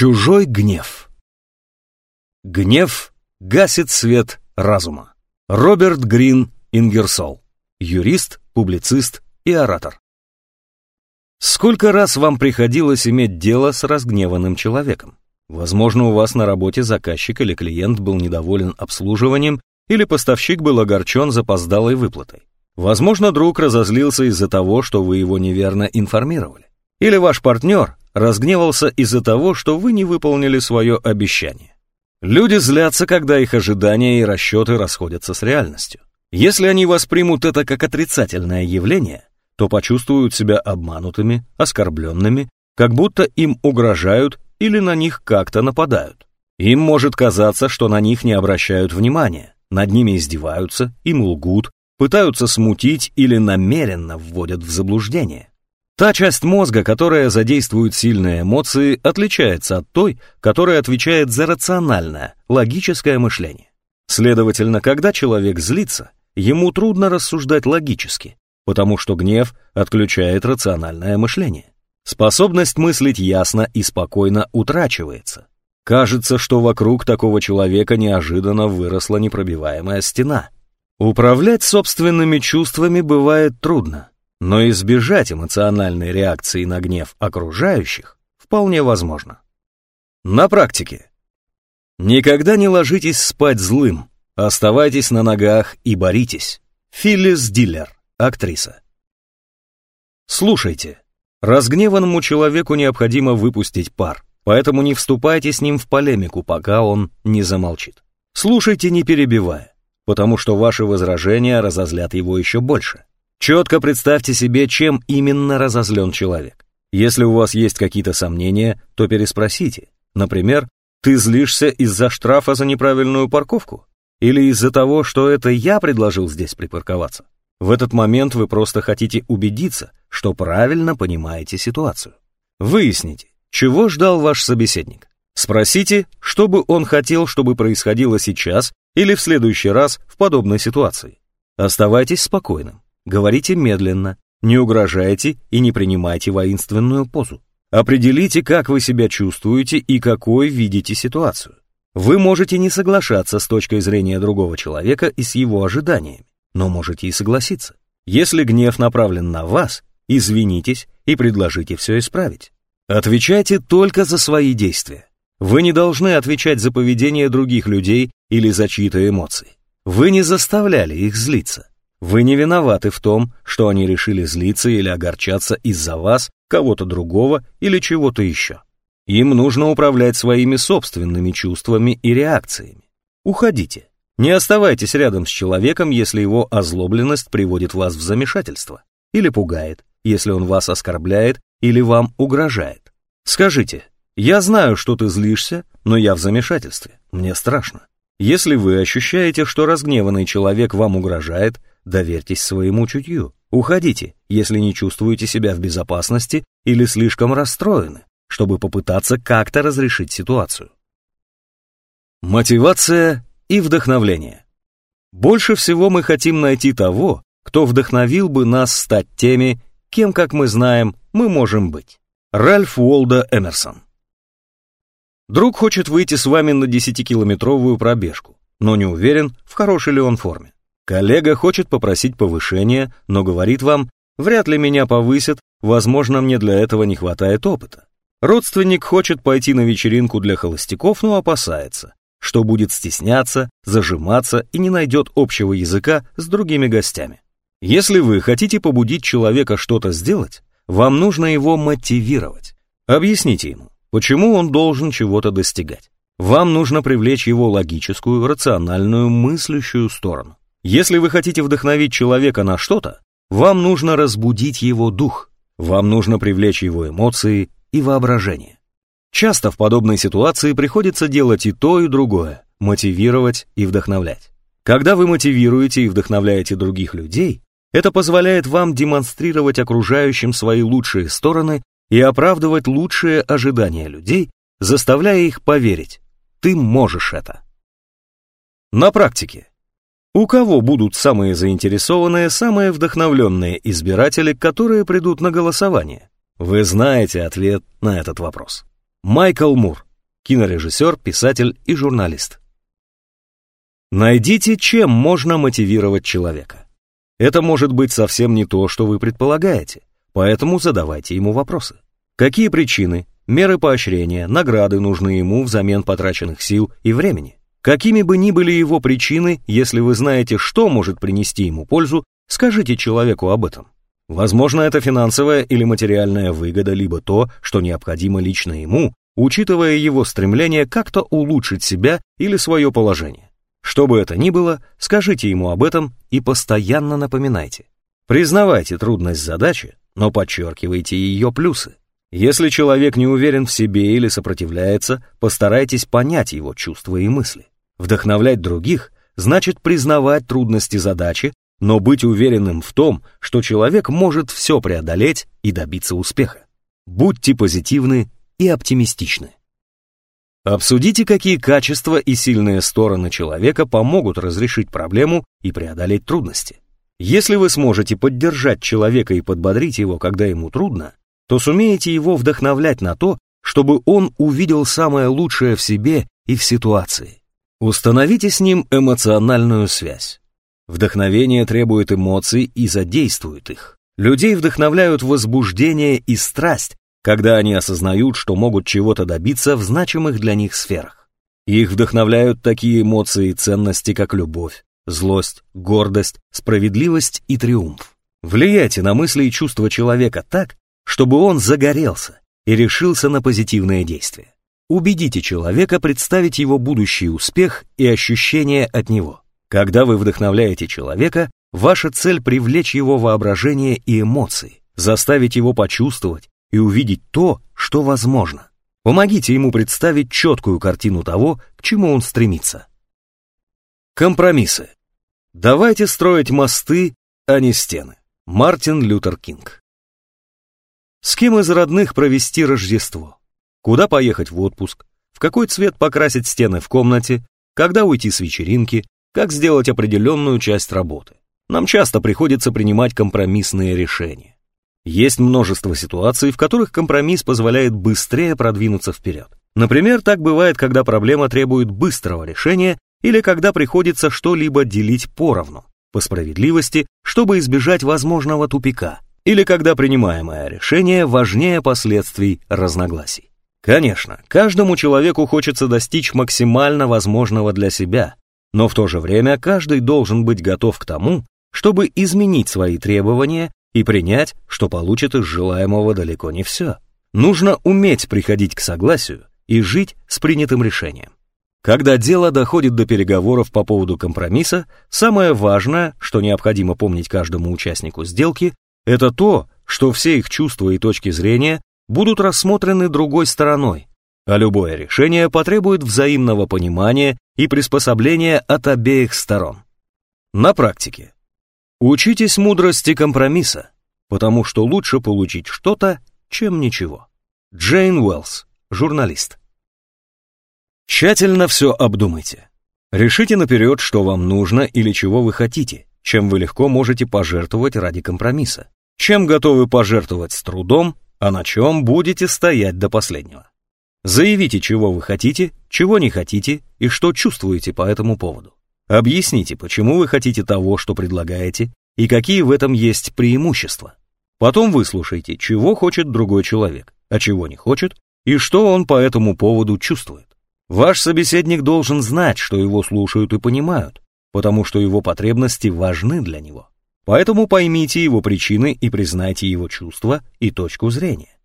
Чужой гнев. Гнев гасит свет разума. Роберт Грин Ингерсол. Юрист, публицист и оратор. Сколько раз вам приходилось иметь дело с разгневанным человеком? Возможно, у вас на работе заказчик или клиент был недоволен обслуживанием, или поставщик был огорчен запоздалой выплатой. Возможно, друг разозлился из-за того, что вы его неверно информировали. Или ваш партнер разгневался из-за того, что вы не выполнили свое обещание. Люди злятся, когда их ожидания и расчеты расходятся с реальностью. Если они воспримут это как отрицательное явление, то почувствуют себя обманутыми, оскорбленными, как будто им угрожают или на них как-то нападают. Им может казаться, что на них не обращают внимания, над ними издеваются, им лгут, пытаются смутить или намеренно вводят в заблуждение. Та часть мозга, которая задействует сильные эмоции, отличается от той, которая отвечает за рациональное, логическое мышление. Следовательно, когда человек злится, ему трудно рассуждать логически, потому что гнев отключает рациональное мышление. Способность мыслить ясно и спокойно утрачивается. Кажется, что вокруг такого человека неожиданно выросла непробиваемая стена. Управлять собственными чувствами бывает трудно. Но избежать эмоциональной реакции на гнев окружающих вполне возможно. На практике. Никогда не ложитесь спать злым, оставайтесь на ногах и боритесь. Филлис Диллер, актриса. Слушайте, разгневанному человеку необходимо выпустить пар, поэтому не вступайте с ним в полемику, пока он не замолчит. Слушайте, не перебивая, потому что ваши возражения разозлят его еще больше. Четко представьте себе, чем именно разозлен человек. Если у вас есть какие-то сомнения, то переспросите. Например, ты злишься из-за штрафа за неправильную парковку? Или из-за того, что это я предложил здесь припарковаться? В этот момент вы просто хотите убедиться, что правильно понимаете ситуацию. Выясните, чего ждал ваш собеседник. Спросите, что бы он хотел, чтобы происходило сейчас или в следующий раз в подобной ситуации. Оставайтесь спокойным. Говорите медленно, не угрожайте и не принимайте воинственную позу. Определите, как вы себя чувствуете и какой видите ситуацию. Вы можете не соглашаться с точкой зрения другого человека и с его ожиданиями, но можете и согласиться. Если гнев направлен на вас, извинитесь и предложите все исправить. Отвечайте только за свои действия. Вы не должны отвечать за поведение других людей или за чьи-то эмоции. Вы не заставляли их злиться. Вы не виноваты в том, что они решили злиться или огорчаться из-за вас, кого-то другого или чего-то еще. Им нужно управлять своими собственными чувствами и реакциями. Уходите. Не оставайтесь рядом с человеком, если его озлобленность приводит вас в замешательство. Или пугает, если он вас оскорбляет или вам угрожает. Скажите, я знаю, что ты злишься, но я в замешательстве, мне страшно. Если вы ощущаете, что разгневанный человек вам угрожает, доверьтесь своему чутью. Уходите, если не чувствуете себя в безопасности или слишком расстроены, чтобы попытаться как-то разрешить ситуацию. Мотивация и вдохновление. Больше всего мы хотим найти того, кто вдохновил бы нас стать теми, кем, как мы знаем, мы можем быть. Ральф Уолда Эмерсон Друг хочет выйти с вами на 10-километровую пробежку, но не уверен, в хорошей ли он форме. Коллега хочет попросить повышения, но говорит вам, вряд ли меня повысят, возможно, мне для этого не хватает опыта. Родственник хочет пойти на вечеринку для холостяков, но опасается, что будет стесняться, зажиматься и не найдет общего языка с другими гостями. Если вы хотите побудить человека что-то сделать, вам нужно его мотивировать. Объясните ему, Почему он должен чего-то достигать? Вам нужно привлечь его логическую, рациональную, мыслящую сторону. Если вы хотите вдохновить человека на что-то, вам нужно разбудить его дух, вам нужно привлечь его эмоции и воображение. Часто в подобной ситуации приходится делать и то, и другое, мотивировать и вдохновлять. Когда вы мотивируете и вдохновляете других людей, это позволяет вам демонстрировать окружающим свои лучшие стороны и оправдывать лучшие ожидания людей, заставляя их поверить, ты можешь это. На практике. У кого будут самые заинтересованные, самые вдохновленные избиратели, которые придут на голосование? Вы знаете ответ на этот вопрос. Майкл Мур, кинорежиссер, писатель и журналист. Найдите, чем можно мотивировать человека. Это может быть совсем не то, что вы предполагаете, поэтому задавайте ему вопросы. Какие причины, меры поощрения, награды нужны ему взамен потраченных сил и времени? Какими бы ни были его причины, если вы знаете, что может принести ему пользу, скажите человеку об этом. Возможно, это финансовая или материальная выгода, либо то, что необходимо лично ему, учитывая его стремление как-то улучшить себя или свое положение. Что бы это ни было, скажите ему об этом и постоянно напоминайте. Признавайте трудность задачи, но подчеркивайте ее плюсы. Если человек не уверен в себе или сопротивляется, постарайтесь понять его чувства и мысли. Вдохновлять других значит признавать трудности задачи, но быть уверенным в том, что человек может все преодолеть и добиться успеха. Будьте позитивны и оптимистичны. Обсудите, какие качества и сильные стороны человека помогут разрешить проблему и преодолеть трудности. Если вы сможете поддержать человека и подбодрить его, когда ему трудно, то сумеете его вдохновлять на то, чтобы он увидел самое лучшее в себе и в ситуации. Установите с ним эмоциональную связь. Вдохновение требует эмоций и задействует их. Людей вдохновляют возбуждение и страсть, когда они осознают, что могут чего-то добиться в значимых для них сферах. Их вдохновляют такие эмоции и ценности, как любовь, злость, гордость, справедливость и триумф. Влияйте на мысли и чувства человека так, чтобы он загорелся и решился на позитивное действие. Убедите человека представить его будущий успех и ощущения от него. Когда вы вдохновляете человека, ваша цель привлечь его воображение и эмоции, заставить его почувствовать, и увидеть то, что возможно. Помогите ему представить четкую картину того, к чему он стремится. Компромиссы. Давайте строить мосты, а не стены. Мартин Лютер Кинг. С кем из родных провести Рождество? Куда поехать в отпуск? В какой цвет покрасить стены в комнате? Когда уйти с вечеринки? Как сделать определенную часть работы? Нам часто приходится принимать компромиссные решения. Есть множество ситуаций, в которых компромисс позволяет быстрее продвинуться вперед. Например, так бывает, когда проблема требует быстрого решения или когда приходится что-либо делить поровну, по справедливости, чтобы избежать возможного тупика, или когда принимаемое решение важнее последствий разногласий. Конечно, каждому человеку хочется достичь максимально возможного для себя, но в то же время каждый должен быть готов к тому, чтобы изменить свои требования и принять, что получит из желаемого далеко не все. Нужно уметь приходить к согласию и жить с принятым решением. Когда дело доходит до переговоров по поводу компромисса, самое важное, что необходимо помнить каждому участнику сделки, это то, что все их чувства и точки зрения будут рассмотрены другой стороной, а любое решение потребует взаимного понимания и приспособления от обеих сторон. На практике Учитесь мудрости компромисса, потому что лучше получить что-то, чем ничего. Джейн Уэллс, журналист. Тщательно все обдумайте. Решите наперед, что вам нужно или чего вы хотите, чем вы легко можете пожертвовать ради компромисса, чем готовы пожертвовать с трудом, а на чем будете стоять до последнего. Заявите, чего вы хотите, чего не хотите и что чувствуете по этому поводу. Объясните, почему вы хотите того, что предлагаете, и какие в этом есть преимущества. Потом выслушайте, чего хочет другой человек, а чего не хочет, и что он по этому поводу чувствует. Ваш собеседник должен знать, что его слушают и понимают, потому что его потребности важны для него. Поэтому поймите его причины и признайте его чувства и точку зрения.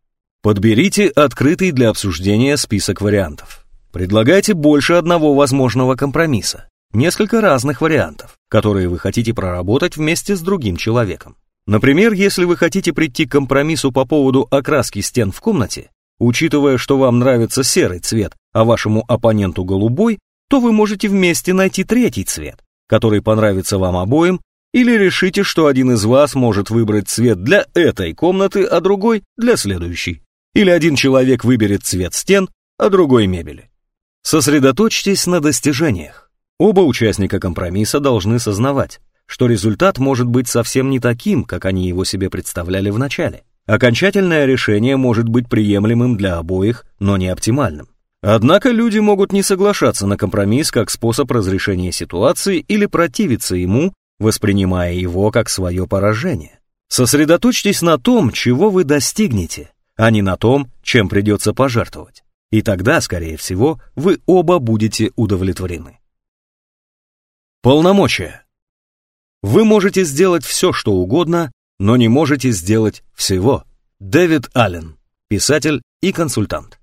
Подберите открытый для обсуждения список вариантов. Предлагайте больше одного возможного компромисса несколько разных вариантов, которые вы хотите проработать вместе с другим человеком. Например, если вы хотите прийти к компромиссу по поводу окраски стен в комнате, учитывая, что вам нравится серый цвет, а вашему оппоненту голубой, то вы можете вместе найти третий цвет, который понравится вам обоим, или решите, что один из вас может выбрать цвет для этой комнаты, а другой для следующей. Или один человек выберет цвет стен, а другой мебели. Сосредоточьтесь на достижениях. Оба участника компромисса должны сознавать, что результат может быть совсем не таким, как они его себе представляли в начале. Окончательное решение может быть приемлемым для обоих, но не оптимальным. Однако люди могут не соглашаться на компромисс как способ разрешения ситуации или противиться ему, воспринимая его как свое поражение. Сосредоточьтесь на том, чего вы достигнете, а не на том, чем придется пожертвовать. И тогда, скорее всего, вы оба будете удовлетворены. Полномочия. Вы можете сделать все, что угодно, но не можете сделать всего. Дэвид Аллен, писатель и консультант.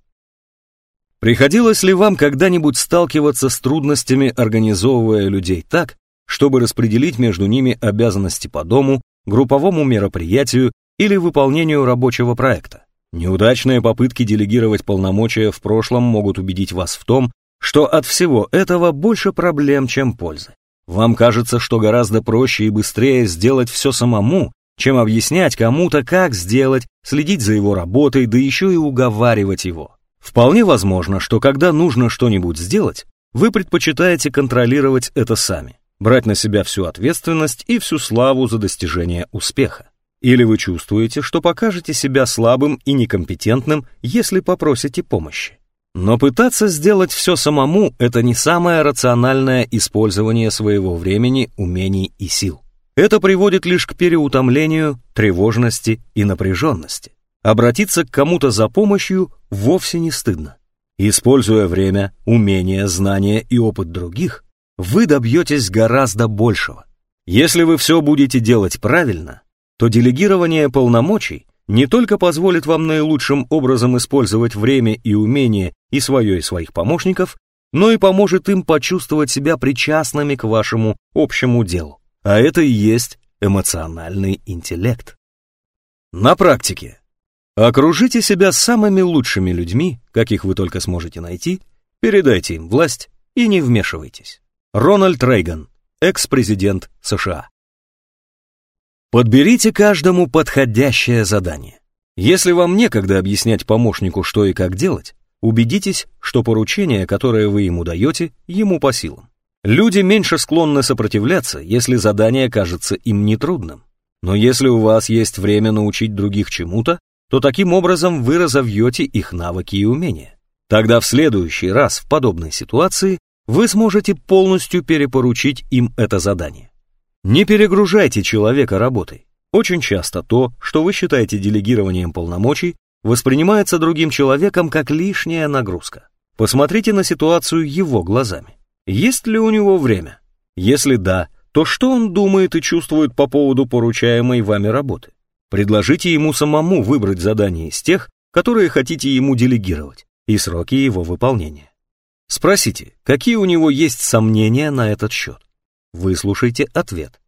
Приходилось ли вам когда-нибудь сталкиваться с трудностями, организовывая людей так, чтобы распределить между ними обязанности по дому, групповому мероприятию или выполнению рабочего проекта? Неудачные попытки делегировать полномочия в прошлом могут убедить вас в том, что от всего этого больше проблем, чем пользы. Вам кажется, что гораздо проще и быстрее сделать все самому, чем объяснять кому-то, как сделать, следить за его работой, да еще и уговаривать его. Вполне возможно, что когда нужно что-нибудь сделать, вы предпочитаете контролировать это сами, брать на себя всю ответственность и всю славу за достижение успеха. Или вы чувствуете, что покажете себя слабым и некомпетентным, если попросите помощи. Но пытаться сделать все самому – это не самое рациональное использование своего времени, умений и сил. Это приводит лишь к переутомлению, тревожности и напряженности. Обратиться к кому-то за помощью вовсе не стыдно. Используя время, умения, знания и опыт других, вы добьетесь гораздо большего. Если вы все будете делать правильно, то делегирование полномочий не только позволит вам наилучшим образом использовать время и умения и свое, и своих помощников, но и поможет им почувствовать себя причастными к вашему общему делу. А это и есть эмоциональный интеллект. На практике Окружите себя самыми лучшими людьми, каких вы только сможете найти, передайте им власть и не вмешивайтесь. Рональд Рейган, экс-президент США. Подберите каждому подходящее задание. Если вам некогда объяснять помощнику, что и как делать, убедитесь, что поручение, которое вы ему даете, ему по силам. Люди меньше склонны сопротивляться, если задание кажется им нетрудным. Но если у вас есть время научить других чему-то, то таким образом вы разовьете их навыки и умения. Тогда в следующий раз в подобной ситуации вы сможете полностью перепоручить им это задание. Не перегружайте человека работой. Очень часто то, что вы считаете делегированием полномочий, воспринимается другим человеком как лишняя нагрузка. Посмотрите на ситуацию его глазами. Есть ли у него время? Если да, то что он думает и чувствует по поводу поручаемой вами работы? Предложите ему самому выбрать задание из тех, которые хотите ему делегировать, и сроки его выполнения. Спросите, какие у него есть сомнения на этот счет. Выслушайте ответ.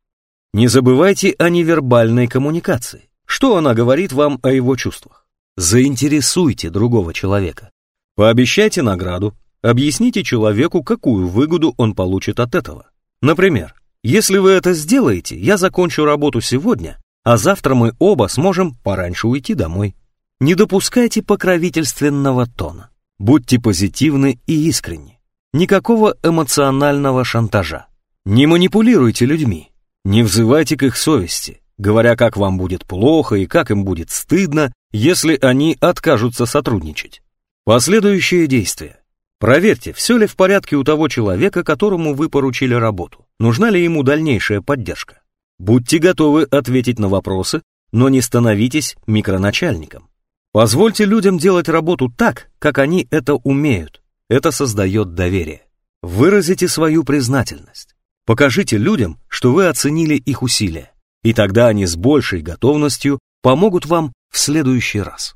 Не забывайте о невербальной коммуникации. Что она говорит вам о его чувствах? Заинтересуйте другого человека. Пообещайте награду, объясните человеку, какую выгоду он получит от этого. Например, если вы это сделаете, я закончу работу сегодня, а завтра мы оба сможем пораньше уйти домой. Не допускайте покровительственного тона. Будьте позитивны и искренни. Никакого эмоционального шантажа. Не манипулируйте людьми. Не взывайте к их совести, говоря, как вам будет плохо и как им будет стыдно, если они откажутся сотрудничать. Последующие действия. Проверьте, все ли в порядке у того человека, которому вы поручили работу. Нужна ли ему дальнейшая поддержка. Будьте готовы ответить на вопросы, но не становитесь микроначальником. Позвольте людям делать работу так, как они это умеют. Это создает доверие. Выразите свою признательность. Покажите людям, что вы оценили их усилия, и тогда они с большей готовностью помогут вам в следующий раз.